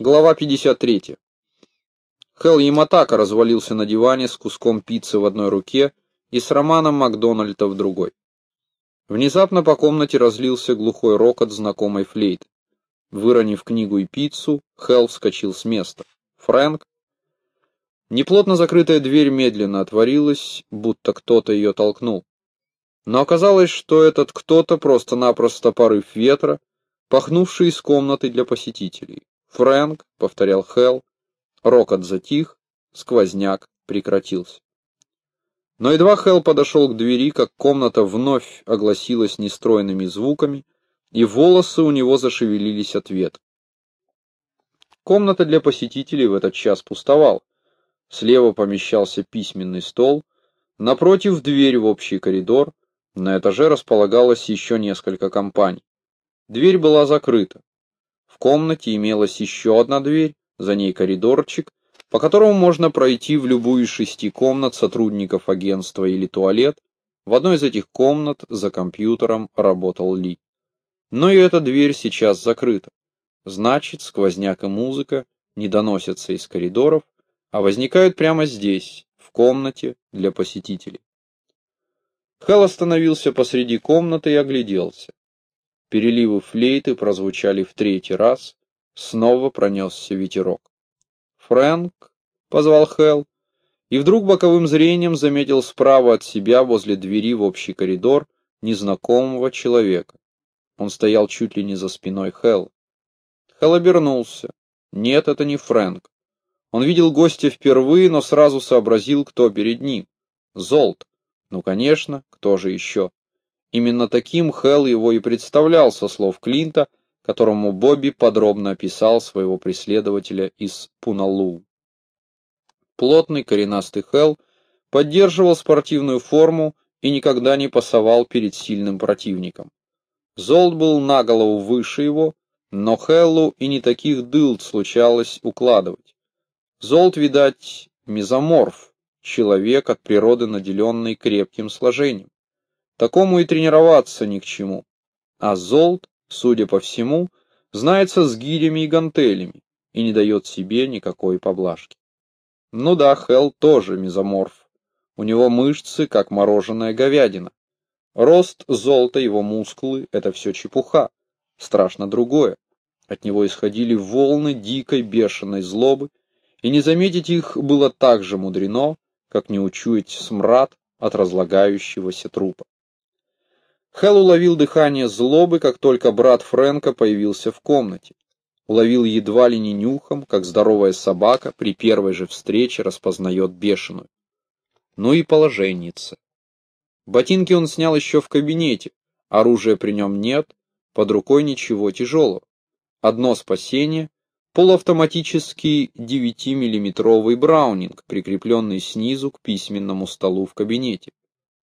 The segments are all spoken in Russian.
Глава 53. Хелл Яматака развалился на диване с куском пиццы в одной руке и с Романом Макдональда в другой. Внезапно по комнате разлился глухой рокот знакомой флейты. Выронив книгу и пиццу, Хелл вскочил с места. «Фрэнк?» Неплотно закрытая дверь медленно отворилась, будто кто-то ее толкнул. Но оказалось, что этот кто-то просто-напросто порыв ветра, пахнувший из комнаты для посетителей. «Фрэнк», — повторял Хелл. Рокот затих, сквозняк прекратился. Но едва Хелл подошел к двери, как комната вновь огласилась нестройными звуками, и волосы у него зашевелились от ветра. Комната для посетителей в этот час пустовала. Слева помещался письменный стол, напротив дверь в общий коридор, на этаже располагалось еще несколько компаний. Дверь была закрыта. В комнате имелась еще одна дверь, за ней коридорчик, по которому можно пройти в любую из шести комнат сотрудников агентства или туалет. В одной из этих комнат за компьютером работал Ли. Но и эта дверь сейчас закрыта. Значит, сквозняк и музыка не доносятся из коридоров, а возникают прямо здесь, в комнате для посетителей. Хелл остановился посреди комнаты и огляделся. Переливы флейты прозвучали в третий раз, снова пронесся ветерок. «Фрэнк?» — позвал Хелл, и вдруг боковым зрением заметил справа от себя возле двери в общий коридор незнакомого человека. Он стоял чуть ли не за спиной Хелл. Хелл обернулся. Нет, это не Фрэнк. Он видел гостя впервые, но сразу сообразил, кто перед ним. Золт. Ну, конечно, кто же еще? Именно таким Хелл его и представлял со слов Клинта, которому Бобби подробно описал своего преследователя из Пуналу. Плотный коренастый Хелл поддерживал спортивную форму и никогда не пасовал перед сильным противником. Золт был на голову выше его, но Хеллу и не таких дылд случалось укладывать. Золт, видать, мезоморф, человек от природы наделенный крепким сложением. Такому и тренироваться ни к чему. А Золт, судя по всему, знается с гирями и гантелями и не дает себе никакой поблажки. Ну да, Хелл тоже мезоморф. У него мышцы, как мороженая говядина. Рост, золото, его мускулы — это все чепуха. Страшно другое. От него исходили волны дикой бешеной злобы, и не заметить их было так же мудрено, как не учуять смрад от разлагающегося трупа. Хелл уловил дыхание злобы, как только брат Фрэнка появился в комнате. Уловил едва ли не нюхом, как здоровая собака при первой же встрече распознает бешеную. Ну и положенница. Ботинки он снял еще в кабинете, оружия при нем нет, под рукой ничего тяжелого. Одно спасение — полуавтоматический 9-миллиметровый браунинг, прикрепленный снизу к письменному столу в кабинете.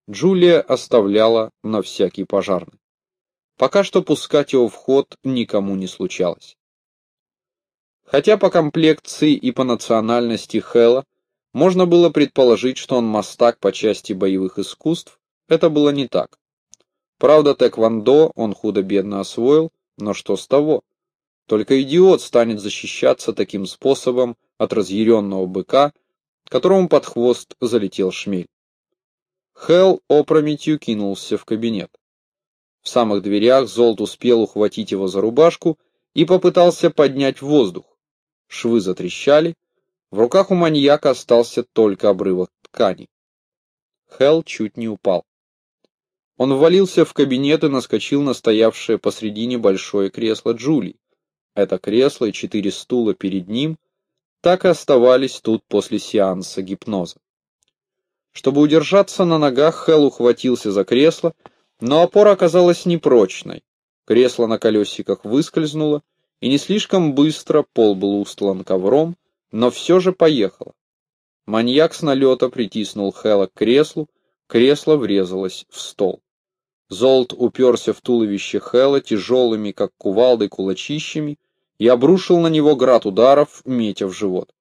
Джулия оставляла на всякий пожарный. Пока что пускать его в ход никому не случалось. Хотя по комплекции и по национальности Хэлла можно было предположить, что он мастак по части боевых искусств, это было не так. Правда, тэквондо он худо-бедно освоил, но что с того? Только идиот станет защищаться таким способом от разъяренного быка, которому под хвост залетел шмель. Хелл опрометью кинулся в кабинет. В самых дверях Золт успел ухватить его за рубашку и попытался поднять в воздух. Швы затрещали, в руках у маньяка остался только обрывок ткани. Хелл чуть не упал. Он ввалился в кабинет и наскочил на стоявшее посредине большое кресло Джули. Это кресло и четыре стула перед ним так и оставались тут после сеанса гипноза. Чтобы удержаться на ногах, Хелл ухватился за кресло, но опора оказалась непрочной. Кресло на колесиках выскользнуло, и не слишком быстро пол был устлан ковром, но все же поехало. Маньяк с налета притиснул Хэлла к креслу, кресло врезалось в стол. Золт уперся в туловище Хэлла тяжелыми, как кувалды, кулачищами и обрушил на него град ударов, метя в живот.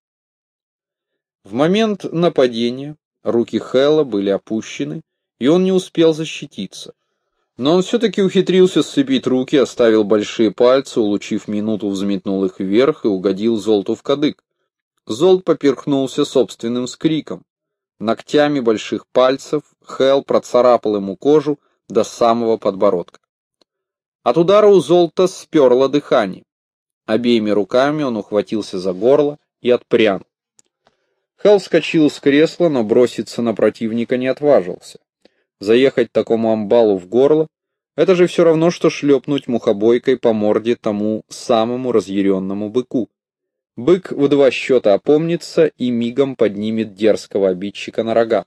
В момент нападения Руки Хэлла были опущены, и он не успел защититься. Но он все-таки ухитрился сцепить руки, оставил большие пальцы, улучив минуту, взметнул их вверх и угодил Золту в кадык. Золт поперхнулся собственным скриком. Ногтями больших пальцев Хел процарапал ему кожу до самого подбородка. От удара у Золта сперло дыхание. Обеими руками он ухватился за горло и отпрянул. Хел вскочил с кресла, но броситься на противника не отважился. Заехать такому амбалу в горло — это же все равно, что шлепнуть мухобойкой по морде тому самому разъяренному быку. Бык в два счета опомнится и мигом поднимет дерзкого обидчика на рога.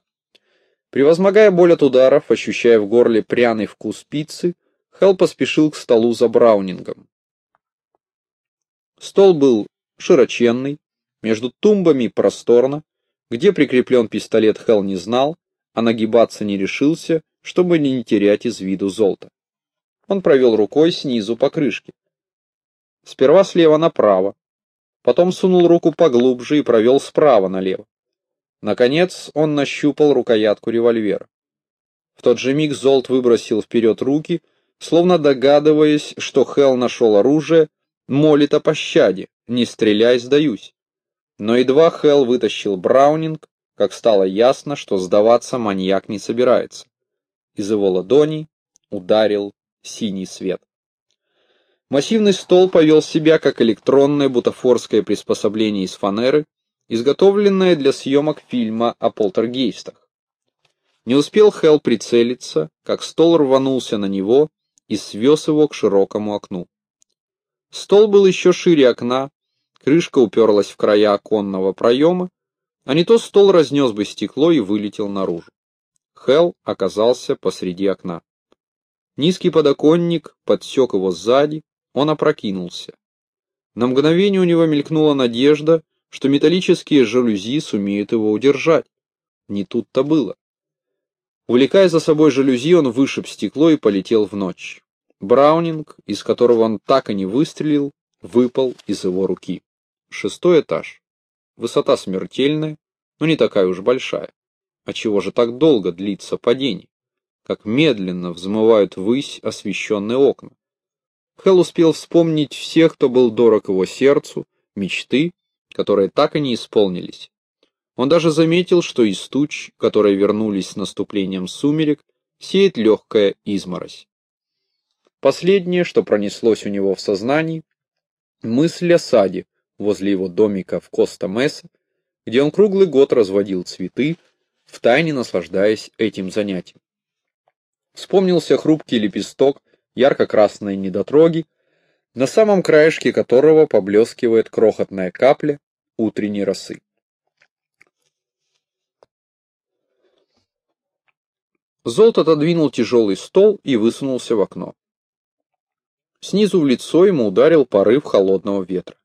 Превозмогая боль от ударов, ощущая в горле пряный вкус пиццы, Хелл поспешил к столу за браунингом. Стол был широченный, между тумбами просторно, где прикреплен пистолет Хелл не знал, а нагибаться не решился, чтобы не терять из виду золото. Он провел рукой снизу по крышке. Сперва слева направо, потом сунул руку поглубже и провел справа налево. Наконец он нащупал рукоятку револьвера. В тот же миг Золт выбросил вперед руки, словно догадываясь, что Хелл нашел оружие, молит о пощаде, не стреляй, сдаюсь. Но едва Хелл вытащил Браунинг, как стало ясно, что сдаваться маньяк не собирается. Из его ладоней ударил синий свет. Массивный стол повел себя как электронное бутафорское приспособление из фанеры, изготовленное для съемок фильма о полтергейстах. Не успел Хелл прицелиться, как стол рванулся на него и свез его к широкому окну. Стол был еще шире окна, крышка уперлась в края оконного проема, а не то стол разнес бы стекло и вылетел наружу. Хелл оказался посреди окна. Низкий подоконник подсек его сзади, он опрокинулся. На мгновение у него мелькнула надежда, что металлические жалюзи сумеют его удержать. Не тут-то было. Увлекая за собой жалюзи, он вышиб стекло и полетел в ночь. Браунинг, из которого он так и не выстрелил, выпал из его руки. Шестой этаж. Высота смертельная, но не такая уж большая. А чего же так долго длится падение? Как медленно взмывают ввысь освещенные окна. Хелл успел вспомнить всех, кто был дорог его сердцу, мечты, которые так и не исполнились. Он даже заметил, что из туч, которые вернулись с наступлением сумерек, сеет легкая изморозь. Последнее, что пронеслось у него в сознании, мысль о саде возле его домика в Коста-Месса, где он круглый год разводил цветы, втайне наслаждаясь этим занятием. Вспомнился хрупкий лепесток ярко-красной недотроги, на самом краешке которого поблескивает крохотная капля утренней росы. Золт отодвинул тяжелый стол и высунулся в окно. Снизу в лицо ему ударил порыв холодного ветра.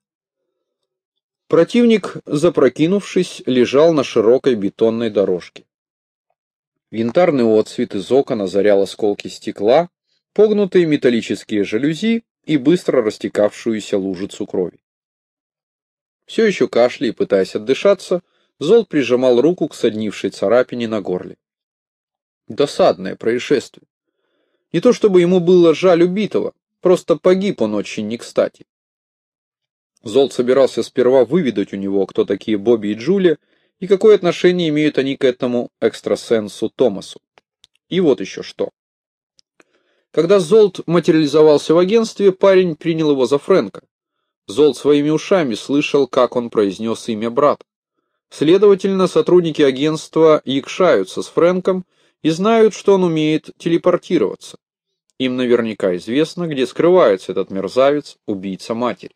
Противник, запрокинувшись, лежал на широкой бетонной дорожке. Винтарный отсвет из окон озарял осколки стекла, погнутые металлические жалюзи и быстро растекавшуюся лужицу крови. Все еще кашляя и пытаясь отдышаться, Золт прижимал руку к соднившей царапине на горле. Досадное происшествие. Не то чтобы ему было жаль убитого, просто погиб он очень не кстати. Золт собирался сперва выведать у него, кто такие Бобби и Джулия, и какое отношение имеют они к этому экстрасенсу Томасу. И вот еще что. Когда Золт материализовался в агентстве, парень принял его за Фрэнка. Золт своими ушами слышал, как он произнес имя брата. Следовательно, сотрудники агентства якшаются с Фрэнком и знают, что он умеет телепортироваться. Им наверняка известно, где скрывается этот мерзавец, убийца матери.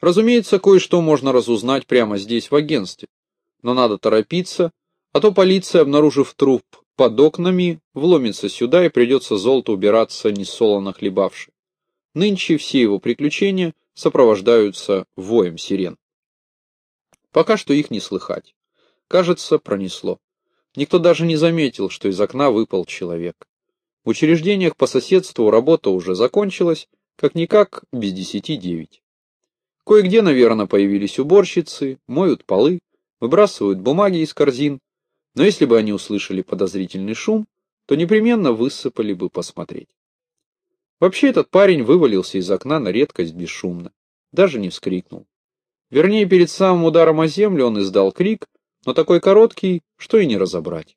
Разумеется, кое-что можно разузнать прямо здесь, в агентстве. Но надо торопиться, а то полиция, обнаружив труп под окнами, вломится сюда и придется золото убираться несолоно хлебавши. Нынче все его приключения сопровождаются воем сирен. Пока что их не слыхать. Кажется, пронесло. Никто даже не заметил, что из окна выпал человек. В учреждениях по соседству работа уже закончилась, как-никак без десяти девять. Кое-где, наверное, появились уборщицы, моют полы, выбрасывают бумаги из корзин, но если бы они услышали подозрительный шум, то непременно высыпали бы посмотреть. Вообще этот парень вывалился из окна на редкость бесшумно, даже не вскрикнул. Вернее, перед самым ударом о землю он издал крик, но такой короткий, что и не разобрать.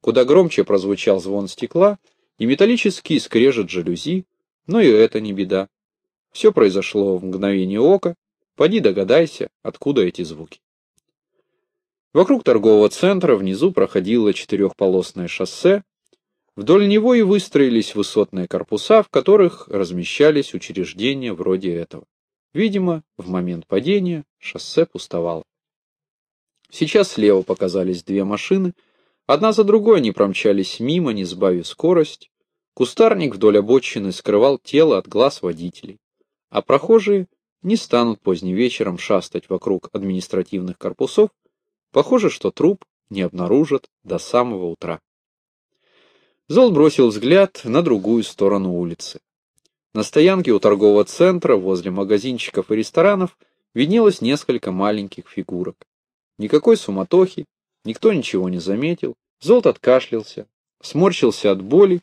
Куда громче прозвучал звон стекла и металлический скрежет жалюзи, но и это не беда. Все произошло в мгновение ока, поди догадайся, откуда эти звуки. Вокруг торгового центра внизу проходило четырехполосное шоссе, вдоль него и выстроились высотные корпуса, в которых размещались учреждения вроде этого. Видимо, в момент падения шоссе пустовало. Сейчас слева показались две машины, одна за другой они промчались мимо, не сбавив скорость. Кустарник вдоль обочины скрывал тело от глаз водителей, а прохожие не станут поздним вечером шастать вокруг административных корпусов, Похоже, что труп не обнаружат до самого утра. Зол бросил взгляд на другую сторону улицы. На стоянке у торгового центра, возле магазинчиков и ресторанов, виднелось несколько маленьких фигурок. Никакой суматохи, никто ничего не заметил. Золт откашлялся, сморщился от боли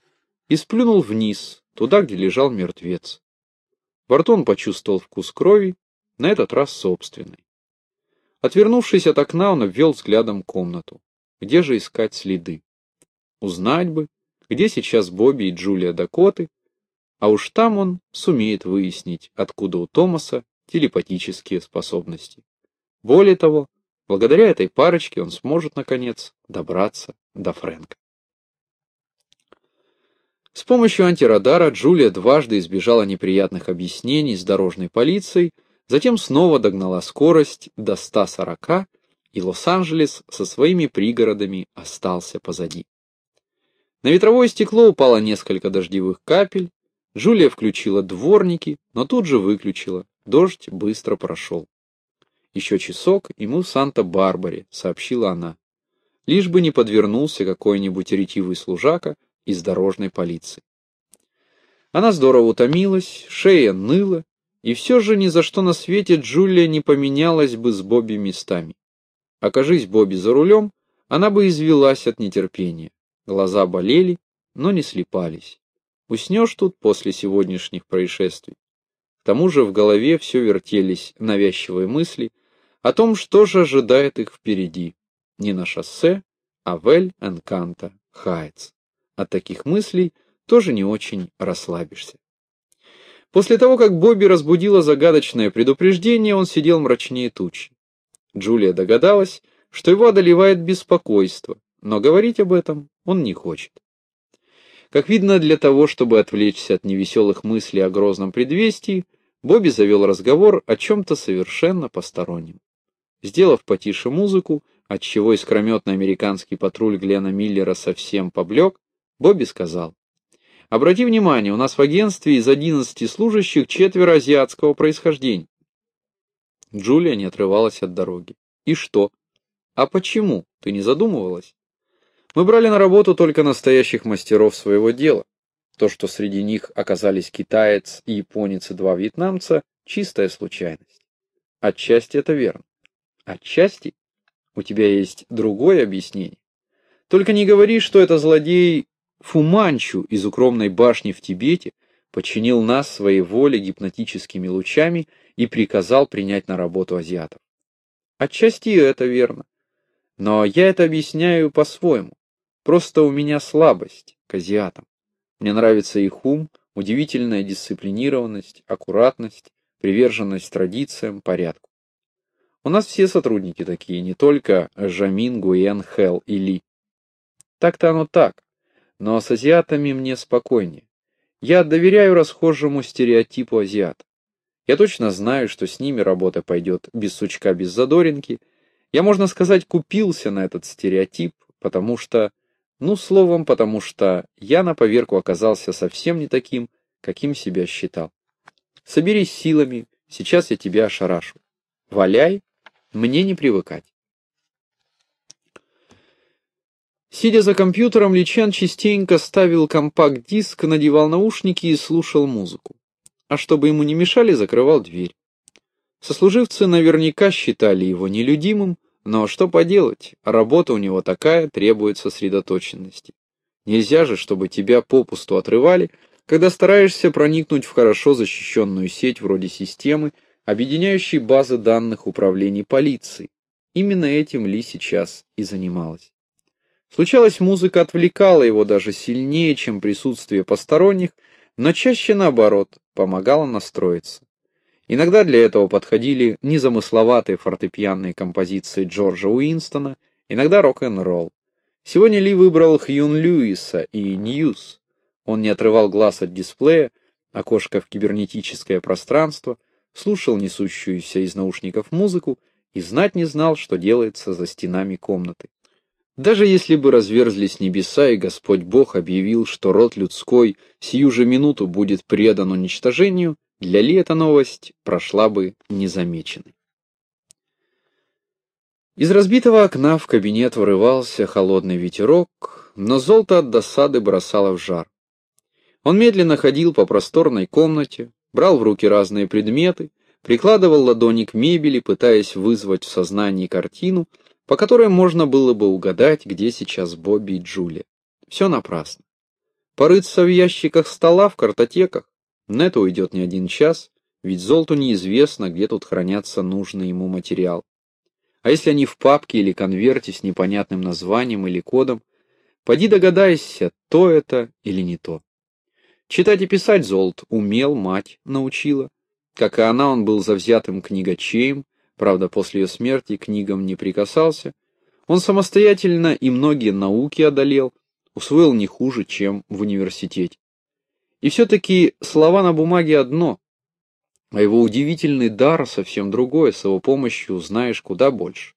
и сплюнул вниз, туда, где лежал мертвец. Во рту он почувствовал вкус крови, на этот раз собственный. Отвернувшись от окна, он обвел взглядом комнату. Где же искать следы? Узнать бы, где сейчас Бобби и Джулия Дакоты, а уж там он сумеет выяснить, откуда у Томаса телепатические способности. Более того, благодаря этой парочке он сможет, наконец, добраться до Фрэнка. С помощью антирадара Джулия дважды избежала неприятных объяснений с дорожной полицией, Затем снова догнала скорость до 140, и Лос-Анджелес со своими пригородами остался позади. На ветровое стекло упало несколько дождевых капель, Джулия включила дворники, но тут же выключила, дождь быстро прошел. «Еще часок, и мы в Санта-Барбаре», — сообщила она. Лишь бы не подвернулся какой-нибудь ретивый служака из дорожной полиции. Она здорово утомилась, шея ныла, и все же ни за что на свете Джулия не поменялась бы с Бобби местами. Окажись Бобби за рулем, она бы извелась от нетерпения. Глаза болели, но не слепались. Уснешь тут после сегодняшних происшествий. К тому же в голове все вертелись навязчивые мысли о том, что же ожидает их впереди. Не на шоссе, а в Эль-Энканто Хайтс. От таких мыслей тоже не очень расслабишься. После того, как Бобби разбудила загадочное предупреждение, он сидел мрачнее тучи. Джулия догадалась, что его одолевает беспокойство, но говорить об этом он не хочет. Как видно, для того, чтобы отвлечься от невеселых мыслей о грозном предвестии, Бобби завел разговор о чем-то совершенно постороннем. Сделав потише музыку, отчего искрометный американский патруль Глена Миллера совсем поблек, Бобби сказал, Обрати внимание, у нас в агентстве из 11 служащих четверо азиатского происхождения. Джулия не отрывалась от дороги. И что? А почему? Ты не задумывалась? Мы брали на работу только настоящих мастеров своего дела. То, что среди них оказались китаец и японец и два вьетнамца, чистая случайность. Отчасти это верно. Отчасти у тебя есть другое объяснение. Только не говори, что это злодей Фуманчу из укромной башни в Тибете подчинил нас своей воле гипнотическими лучами и приказал принять на работу азиатов. Отчасти это верно. Но я это объясняю по-своему. Просто у меня слабость к азиатам. Мне нравится их ум, удивительная дисциплинированность, аккуратность, приверженность традициям, порядку. У нас все сотрудники такие, не только Жамин, Гуен, Хел и Ли. Так-то оно так но с азиатами мне спокойнее. Я доверяю расхожему стереотипу азиат. Я точно знаю, что с ними работа пойдет без сучка, без задоринки. Я, можно сказать, купился на этот стереотип, потому что, ну, словом, потому что я на поверку оказался совсем не таким, каким себя считал. Соберись силами, сейчас я тебя ошарашу. Валяй, мне не привыкать. Сидя за компьютером, Личан частенько ставил компакт-диск, надевал наушники и слушал музыку. А чтобы ему не мешали, закрывал дверь. Сослуживцы наверняка считали его нелюдимым, но что поделать, работа у него такая, требует сосредоточенности. Нельзя же, чтобы тебя попусту отрывали, когда стараешься проникнуть в хорошо защищенную сеть вроде системы, объединяющей базы данных управлений полиции. Именно этим Ли сейчас и занималась. Случалось, музыка отвлекала его даже сильнее, чем присутствие посторонних, но чаще наоборот, помогала настроиться. Иногда для этого подходили незамысловатые фортепианные композиции Джорджа Уинстона, иногда рок-н-ролл. Сегодня Ли выбрал Хьюи Льюиса и Ньюс. Он не отрывал глаз от дисплея, окошко в кибернетическое пространство, слушал несущуюся из наушников музыку и знать не знал, что делается за стенами комнаты. Даже если бы разверзлись небеса, и Господь Бог объявил, что род людской сию же минуту будет предан уничтожению, для Ли эта новость прошла бы незамеченной. Из разбитого окна в кабинет вырывался холодный ветерок, но золото от досады бросало в жар. Он медленно ходил по просторной комнате, брал в руки разные предметы, прикладывал ладони к мебели, пытаясь вызвать в сознании картину, по которой можно было бы угадать, где сейчас Бобби и Джулия. Все напрасно. Порыться в ящиках стола, в картотеках. На это уйдет не один час, ведь золоту неизвестно, где тут хранятся нужный ему материал. А если они в папке или конверте с непонятным названием или кодом, поди догадайся, то это или не то. Читать и писать Золт умел, мать научила. Как и она, он был завзятым книгачеем, правда, после ее смерти книгам не прикасался. Он самостоятельно и многие науки одолел, усвоил не хуже, чем в университете. И все-таки слова на бумаге одно, а его удивительный дар совсем другое, с его помощью узнаешь куда больше.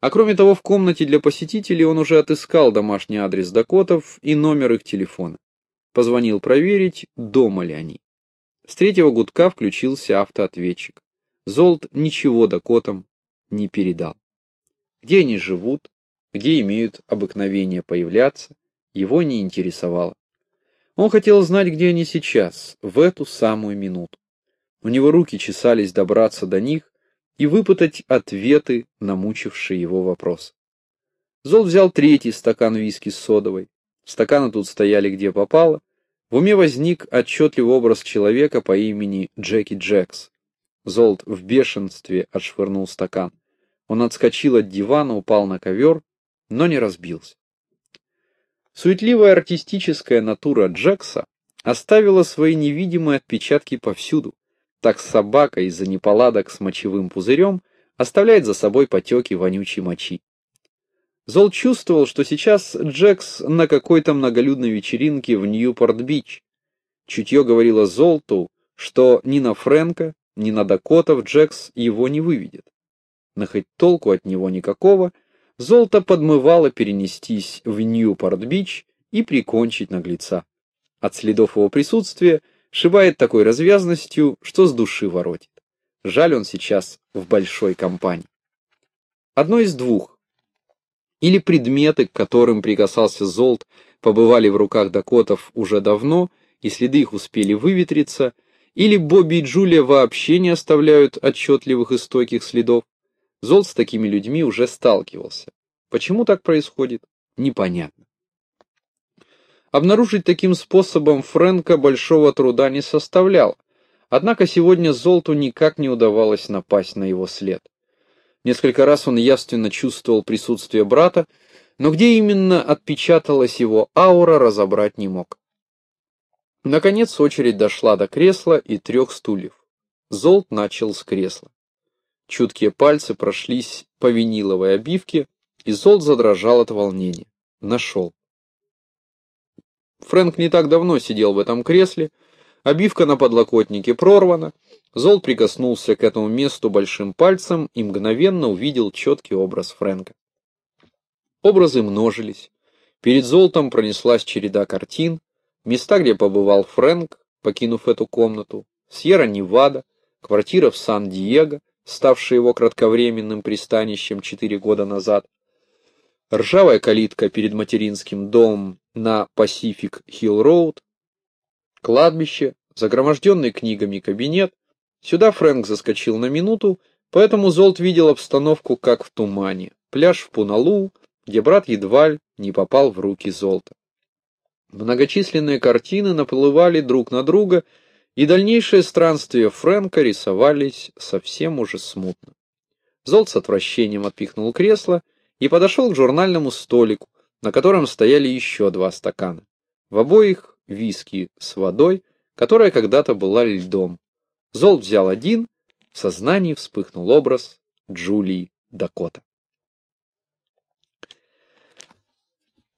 А кроме того, в комнате для посетителей он уже отыскал домашний адрес Дакотов и номер их телефона. Позвонил проверить, дома ли они. С третьего гудка включился автоответчик. Золт ничего Дакотам не передал. Где они живут, где имеют обыкновение появляться, его не интересовало. Он хотел знать, где они сейчас, в эту самую минуту. У него руки чесались добраться до них и выпытать ответы на мучившие его вопрос. Зол взял третий стакан виски с содовой. Стаканы тут стояли где попало. В уме возник отчетливый образ человека по имени Джеки Джекс. Золт в бешенстве отшвырнул стакан. Он отскочил от дивана, упал на ковер, но не разбился. Суетливая артистическая натура Джекса оставила свои невидимые отпечатки повсюду. Так собака из-за неполадок с мочевым пузырем оставляет за собой потеки вонючей мочи. Золт чувствовал, что сейчас Джекс на какой-то многолюдной вечеринке в Ньюпорт-Бич. Чутье говорило Золту, что ни на Фрэнка, ни на Дакотов Джекс его не выведет. Но хоть толку от него никакого, Золта подмывало перенестись в Ньюпорт-Бич и прикончить наглеца. От следов его присутствия шибает такой развязностью, что с души воротит. Жаль он сейчас в большой компании. Одно из двух. Или предметы, к которым прикасался Золт, побывали в руках дакотов уже давно, и следы их успели выветриться, или Бобби и Джулия вообще не оставляют отчетливых и стойких следов. Золт с такими людьми уже сталкивался. Почему так происходит, непонятно. Обнаружить таким способом Фрэнка большого труда не составляло, однако сегодня Золту никак не удавалось напасть на его след. Несколько раз он явственно чувствовал присутствие брата, но где именно отпечаталась его аура, разобрать не мог. Наконец очередь дошла до кресла и трех стульев. Золт начал с кресла. Чуткие пальцы прошлись по виниловой обивке, и Золт задрожал от волнения. Нашел. Фрэнк не так давно сидел в этом кресле, обивка на подлокотнике прорвана, Зол прикоснулся к этому месту большим пальцем и мгновенно увидел четкий образ Фрэнка. Образы множились. Перед Золтом пронеслась череда картин, места, где побывал Фрэнк, покинув эту комнату, Сьерра-Невада, квартира в Сан-Диего, ставшая его кратковременным пристанищем четыре года назад, ржавая калитка перед материнским домом на Pacific Hill Road, кладбище, загроможденный книгами кабинет. Сюда Фрэнк заскочил на минуту, поэтому Золт видел обстановку как в тумане. Пляж в Пуналу, где брат едва не попал в руки Золта. Многочисленные картины наплывали друг на друга, и дальнейшие странствия Фрэнка рисовались совсем уже смутно. Золт с отвращением отпихнул кресло и подошел к журнальному столику, на котором стояли еще два стакана. В обоих виски с водой, которая когда-то была льдом. Золт взял один, в сознании вспыхнул образ Джулии Дакота.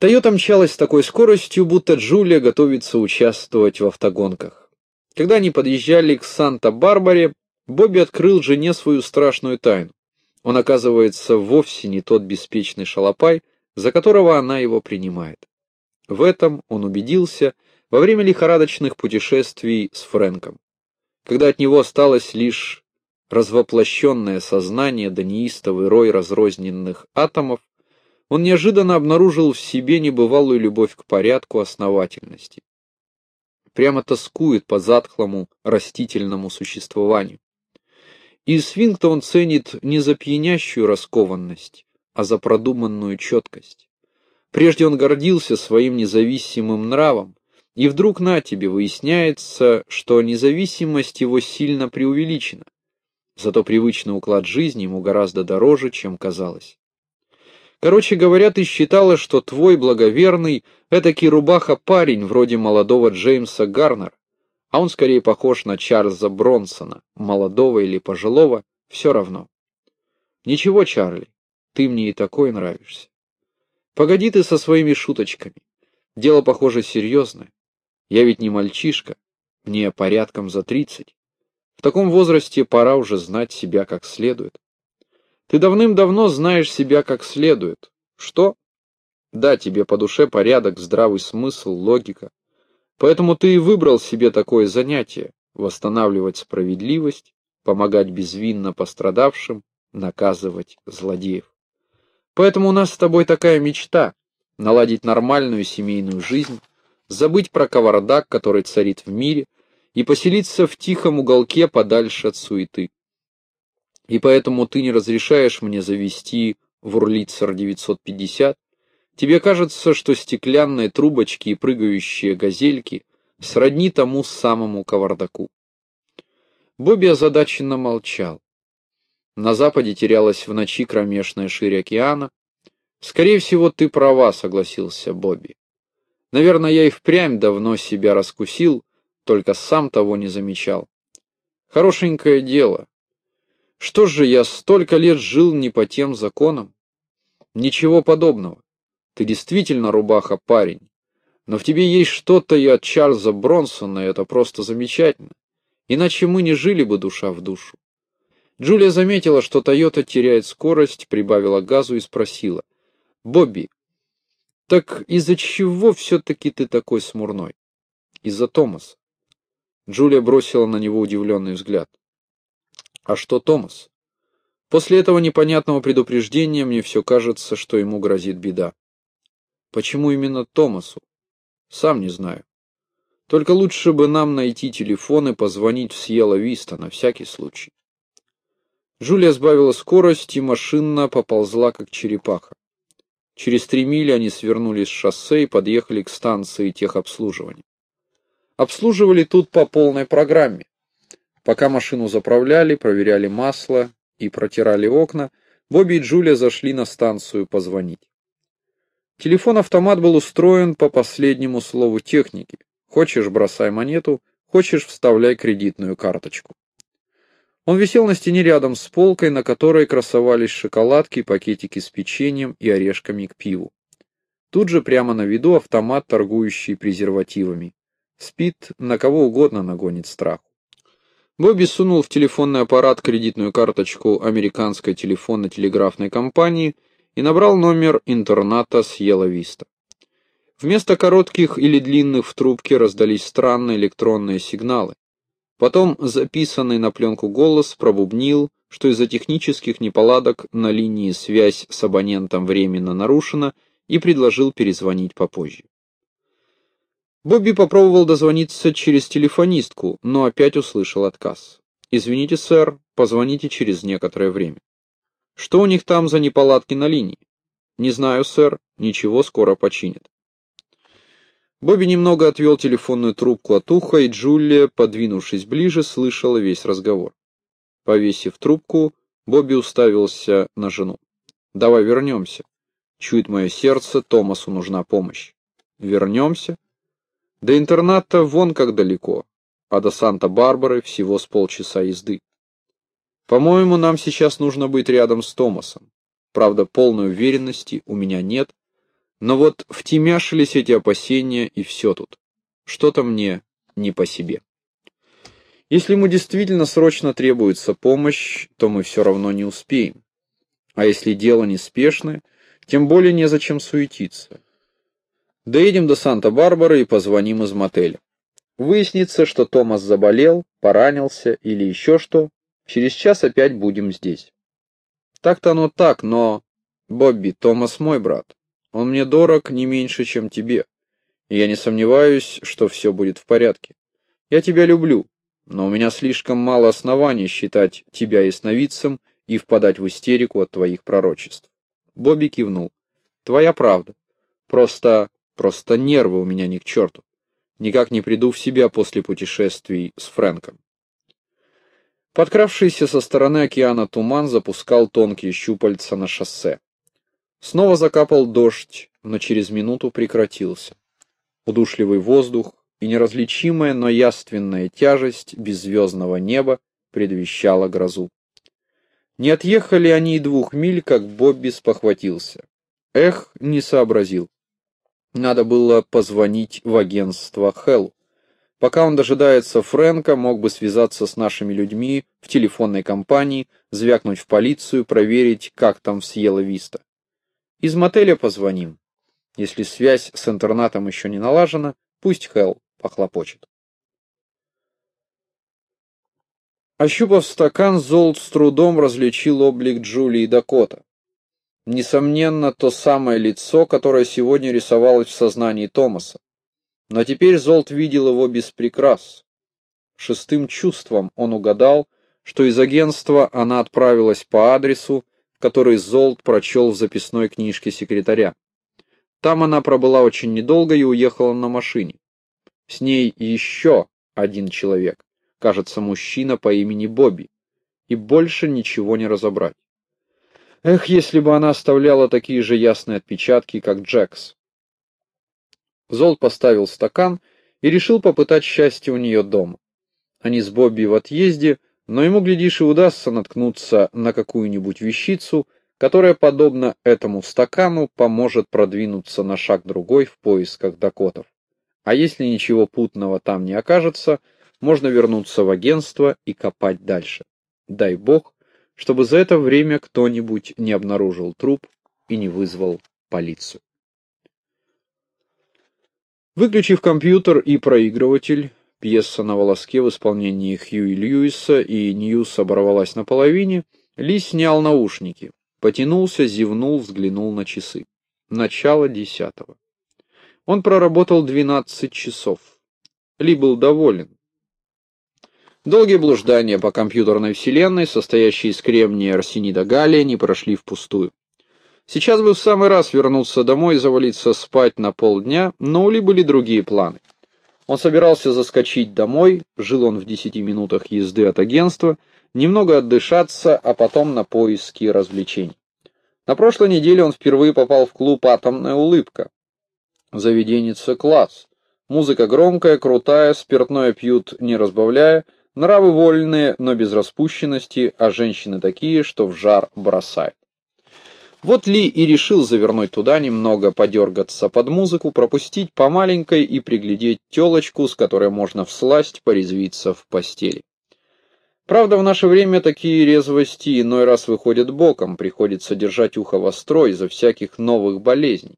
Тойота мчалась с такой скоростью, будто Джулия готовится участвовать в автогонках. Когда они подъезжали к Санта-Барбаре, Бобби открыл жене свою страшную тайну. Он, оказывается, вовсе не тот беспечный шалопай, за которого она его принимает. В этом он убедился во время лихорадочных путешествий с Фрэнком, когда от него осталось лишь развоплощенное сознание да неистовый рой разрозненных атомов, он неожиданно обнаружил в себе небывалую любовь к порядку основательности. Прямо тоскует по затхлому растительному существованию. И Свинг-то он ценит не за пьянящую раскованность, а за продуманную четкость. Прежде он гордился своим независимым нравом, и вдруг на тебе выясняется, что независимость его сильно преувеличена. Зато привычный уклад жизни ему гораздо дороже, чем казалось. Короче говоря, ты считала, что твой благоверный — этакий рубаха-парень вроде молодого Джеймса Гарнера, а он скорее похож на Чарльза Бронсона, молодого или пожилого, все равно. Ничего, Чарли, ты мне и такой нравишься. Погоди ты со своими шуточками. Дело, похоже, серьезное. Я ведь не мальчишка, мне порядком за тридцать. В таком возрасте пора уже знать себя как следует. Ты давным-давно знаешь себя как следует. Что? Да, тебе по душе порядок, здравый смысл, логика. Поэтому ты и выбрал себе такое занятие — восстанавливать справедливость, помогать безвинно пострадавшим, наказывать злодеев. Поэтому у нас с тобой такая мечта — наладить нормальную семейную жизнь, забыть про кавардак, который царит в мире, и поселиться в тихом уголке подальше от суеты и поэтому ты не разрешаешь мне завести в Урлицер 950, тебе кажется, что стеклянные трубочки и прыгающие газельки сродни тому самому кавардаку. Бобби озадаченно молчал. На западе терялась в ночи кромешная ширь океана. «Скорее всего, ты права», — согласился Бобби. «Наверное, я и впрямь давно себя раскусил, только сам того не замечал. Хорошенькое дело. Что же я столько лет жил не по тем законам? Ничего подобного. Ты действительно рубаха парень. Но в тебе есть что-то и от Чарльза Бронсона, и это просто замечательно. Иначе мы не жили бы душа в душу. Джулия заметила, что Тойота теряет скорость, прибавила газу и спросила. «Бобби, так из-за чего все-таки ты такой смурной?» «Из-за Томаса». Джулия бросила на него удивленный взгляд. А что Томас? После этого непонятного предупреждения мне все кажется, что ему грозит беда. Почему именно Томасу? Сам не знаю. Только лучше бы нам найти телефон и позвонить в Сьелла Виста на всякий случай. Джулия сбавила скорость и машинно поползла, как черепаха. Через три мили они свернули с шоссе и подъехали к станции техобслуживания. Обслуживали тут по полной программе. Пока машину заправляли, проверяли масло и протирали окна, Бобби и Джулия зашли на станцию позвонить. Телефон-автомат был устроен по последнему слову техники. Хочешь, бросай монету, хочешь, вставляй кредитную карточку. Он висел на стене рядом с полкой, на которой красовались шоколадки, пакетики с печеньем и орешками к пиву. Тут же прямо на виду автомат, торгующий презервативами. Спит, на кого угодно нагонит страху. Бобби сунул в телефонный аппарат кредитную карточку американской телефонно-телеграфной компании и набрал номер интерната с. Вместо коротких или длинных в трубке раздались странные электронные сигналы. Потом записанный на пленку голос пробубнил, что из-за технических неполадок на линии связь с абонентом временно нарушена и предложил перезвонить попозже. Бобби попробовал дозвониться через телефонистку, но опять услышал отказ. «Извините, сэр, позвоните через некоторое время». «Что у них там за неполадки на линии?» «Не знаю, сэр, ничего скоро починят». Бобби немного отвел телефонную трубку от уха, и Джулия, подвинувшись ближе, слышала весь разговор. Повесив трубку, Бобби уставился на жену. «Давай вернемся. Чует мое сердце, Томасу нужна помощь. Вернемся? До интерната вон как далеко, а до Санта-Барбары всего с полчаса езды. По-моему, нам сейчас нужно быть рядом с Томасом. Правда, полной уверенности у меня нет, но вот втемяшились эти опасения, и все тут. Что-то мне не по себе. Если ему действительно срочно требуется помощь, то мы все равно не успеем. А если дело неспешное, тем более незачем суетиться. Доедем до Санта-Барбары и позвоним из мотеля. Выяснится, что Томас заболел, поранился или еще что. Через час опять будем здесь. Так-то оно так, но... Бобби, Томас мой брат. Он мне дорог не меньше, чем тебе. Я не сомневаюсь, что все будет в порядке. Я тебя люблю, но у меня слишком мало оснований считать тебя ясновидцем и впадать в истерику от твоих пророчеств. Бобби кивнул. Твоя правда. Просто... просто нервы у меня ни к черту. Никак не приду в себя после путешествий с Фрэнком. Подкравшийся со стороны океана туман запускал тонкие щупальца на шоссе. Снова закапал дождь, но через минуту прекратился. Удушливый воздух и неразличимая, но яственная тяжесть беззвездного неба предвещала грозу. Не отъехали они и двух миль, как Бобби спохватился. Эх, не сообразил. Надо было позвонить в агентство Хелл. Пока он дожидается Фрэнка, мог бы связаться с нашими людьми в телефонной компании, звякнуть в полицию, проверить, как там в Сьелла-Виста. Из мотеля позвоним. Если связь с интернатом еще не налажена, пусть Хелл похлопочет. Ощупав стакан, Золт с трудом различил облик Джулии Дакота. Несомненно, то самое лицо, которое сегодня рисовалось в сознании Томаса. Но теперь Золт видел его без прикрас. Шестым чувством он угадал, что из агентства она отправилась по адресу, который Золт прочел в записной книжке секретаря. Там она пробыла очень недолго и уехала на машине. С ней еще один человек кажется, мужчина по имени Бобби, и больше ничего не разобрать. Эх, если бы она оставляла такие же ясные отпечатки, как Джекс. Золт поставил стакан и решил попытать счастье у нее дома. Они с Бобби в отъезде, но ему, глядишь, и удастся наткнуться на какую-нибудь вещицу, которая, подобно этому стакану, поможет продвинуться на шаг другой в поисках Дакотов. А если ничего путного там не окажется, можно вернуться в агентство и копать дальше. Дай бог, чтобы за это время кто-нибудь не обнаружил труп и не вызвал полицию. Выключив компьютер и проигрыватель, пьеса на волоске в исполнении Хьюи Льюиса и Ньюс оборвалась на половине, Ли снял наушники, потянулся, зевнул, взглянул на часы. Начало десятого. Он проработал двенадцать часов. Ли был доволен. Долгие блуждания по компьютерной вселенной, состоящие из кремния арсенида галлия, не прошли впустую. Сейчас бы в самый раз вернуться домой и завалиться спать на полдня, но у Ли были другие планы. Он собирался заскочить домой, жил он в десяти минутах езды от агентства, немного отдышаться, а потом на поиски развлечений. На прошлой неделе он впервые попал в клуб «Атомная улыбка». Заведенница класс. Музыка громкая, крутая, спиртное пьют не разбавляя, Нравы вольные, но без распущенности, а женщины такие, что в жар бросают. Вот Ли и решил завернуть туда немного, подергаться под музыку, пропустить по маленькой и приглядеть телочку, с которой можно всласть порезвиться в постели. Правда, в наше время такие резвости иной раз выходят боком, приходится держать ухо востро из-за всяких новых болезней.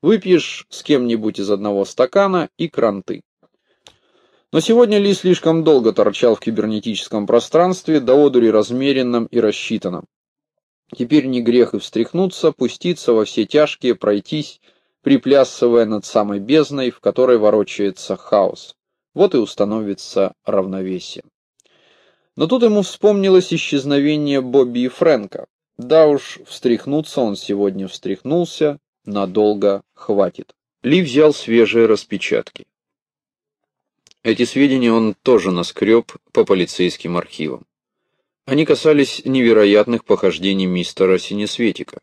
Выпьешь с кем-нибудь из одного стакана и кранты. Но сегодня Ли слишком долго торчал в кибернетическом пространстве, до одури размеренном и рассчитанном. Теперь не грех и встряхнуться, пуститься во все тяжкие, пройтись, приплясывая над самой бездной, в которой ворочается хаос. Вот и установится равновесие. Но тут ему вспомнилось исчезновение Бобби и Фрэнка. Да уж, встряхнуться он сегодня встряхнулся, надолго хватит. Ли взял свежие распечатки. Эти сведения он тоже наскреб по полицейским архивам. Они касались невероятных похождений мистера Синесветика.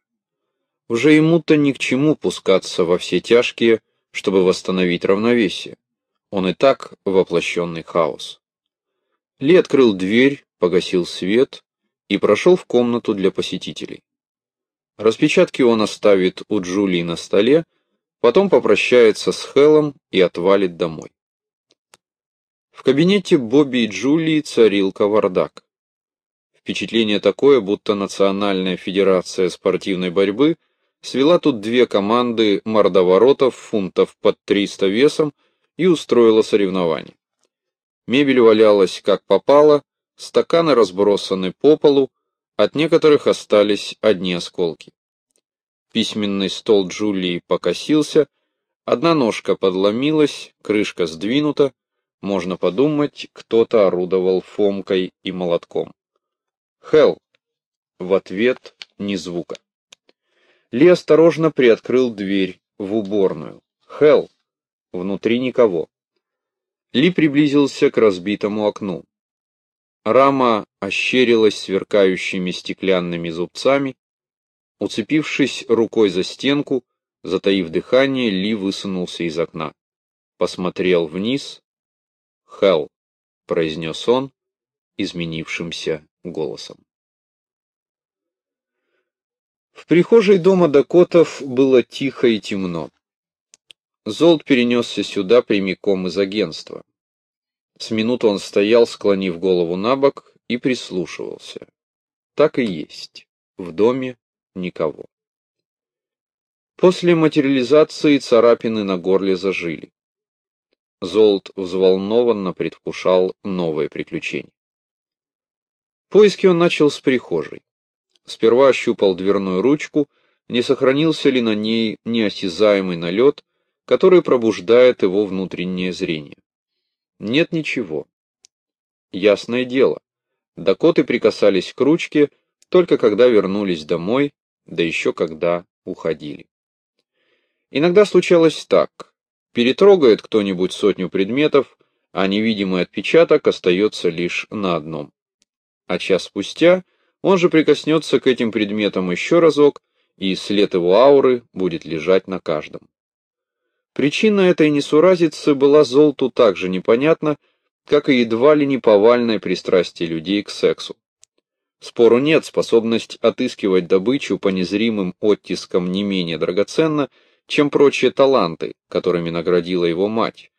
Уже ему-то ни к чему пускаться во все тяжкие, чтобы восстановить равновесие. Он и так воплощенный хаос. Ли открыл дверь, погасил свет и прошел в комнату для посетителей. Распечатки он оставит у Джулии на столе, потом попрощается с Хеллом и отвалит домой. В кабинете Бобби и Джулии царил кавардак. Впечатление такое, будто Национальная федерация спортивной борьбы свела тут две команды мордоворотов фунтов под 300 весом и устроила соревнование. Мебель валялась как попало, стаканы разбросаны по полу, от некоторых остались одни осколки. Письменный стол Джулии покосился, одна ножка подломилась, крышка сдвинута, можно подумать, кто-то орудовал фомкой и молотком. «Хелл!» В ответ ни звука. Ли осторожно приоткрыл дверь в уборную. «Хелл!» Внутри никого. Ли приблизился к разбитому окну. Рама ощерилась сверкающими стеклянными зубцами. Уцепившись рукой за стенку, затаив дыхание, Ли высунулся из окна. Посмотрел вниз, Хелл, произнес он изменившимся голосом. В прихожей дома Дакотов было тихо и темно. Золт перенесся сюда прямиком из агентства. С минуту он стоял, склонив голову на бок, и прислушивался. Так и есть. В доме никого. После материализации царапины на горле зажили. Золт взволнованно предвкушал новое приключение. Поиски он начал с прихожей. Сперва ощупал дверную ручку, не сохранился ли на ней неосязаемый налет, который пробуждает его внутреннее зрение. Нет ничего. Ясное дело, Дакоты прикасались к ручке только когда вернулись домой, да еще когда уходили. Иногда случалось так. Перетрогает кто-нибудь сотню предметов, а невидимый отпечаток остается лишь на одном. А час спустя он же прикоснется к этим предметам еще разок, и след его ауры будет лежать на каждом. Причина этой несуразицы была Золту так же непонятна, как и едва ли не повальное пристрастие людей к сексу. Спору нет, способность отыскивать добычу по незримым оттискам не менее драгоценна, чем прочие таланты, которыми наградила его мать.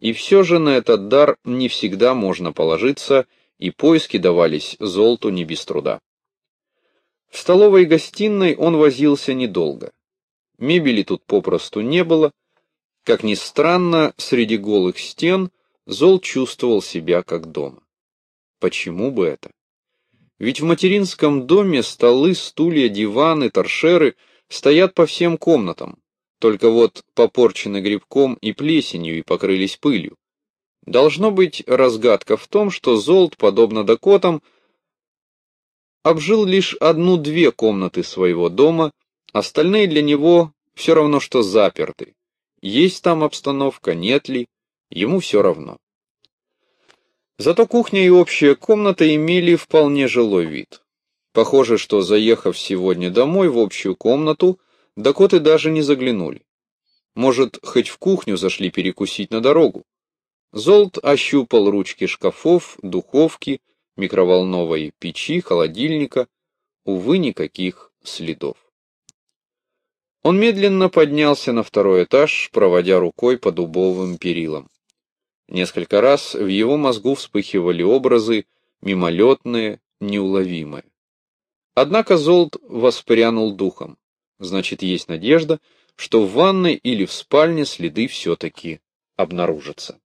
И все же на этот дар не всегда можно положиться, и поиски давались золоту не без труда. В столовой и гостиной он возился недолго. Мебели тут попросту не было. Как ни странно, среди голых стен Зол чувствовал себя как дома. Почему бы это? Ведь в материнском доме столы, стулья, диваны, торшеры стоят по всем комнатам, только вот попорчены грибком и плесенью и покрылись пылью. Должно быть разгадка в том, что Золт, подобно Дакотам, обжил лишь одну-две комнаты своего дома, остальные для него все равно что заперты. Есть там обстановка, нет ли, ему все равно. Зато кухня и общая комната имели вполне жилой вид. Похоже, что заехав сегодня домой в общую комнату, Дакоты даже не заглянули. Может, хоть в кухню зашли перекусить на дорогу. Золт ощупал ручки шкафов, духовки, микроволновой печи, холодильника. Увы, никаких следов. Он медленно поднялся на второй этаж, проводя рукой по дубовым перилам. Несколько раз в его мозгу вспыхивали образы, мимолетные, неуловимые. Однако Золт воспрянул духом. Значит, есть надежда, что в ванной или в спальне следы все-таки обнаружатся.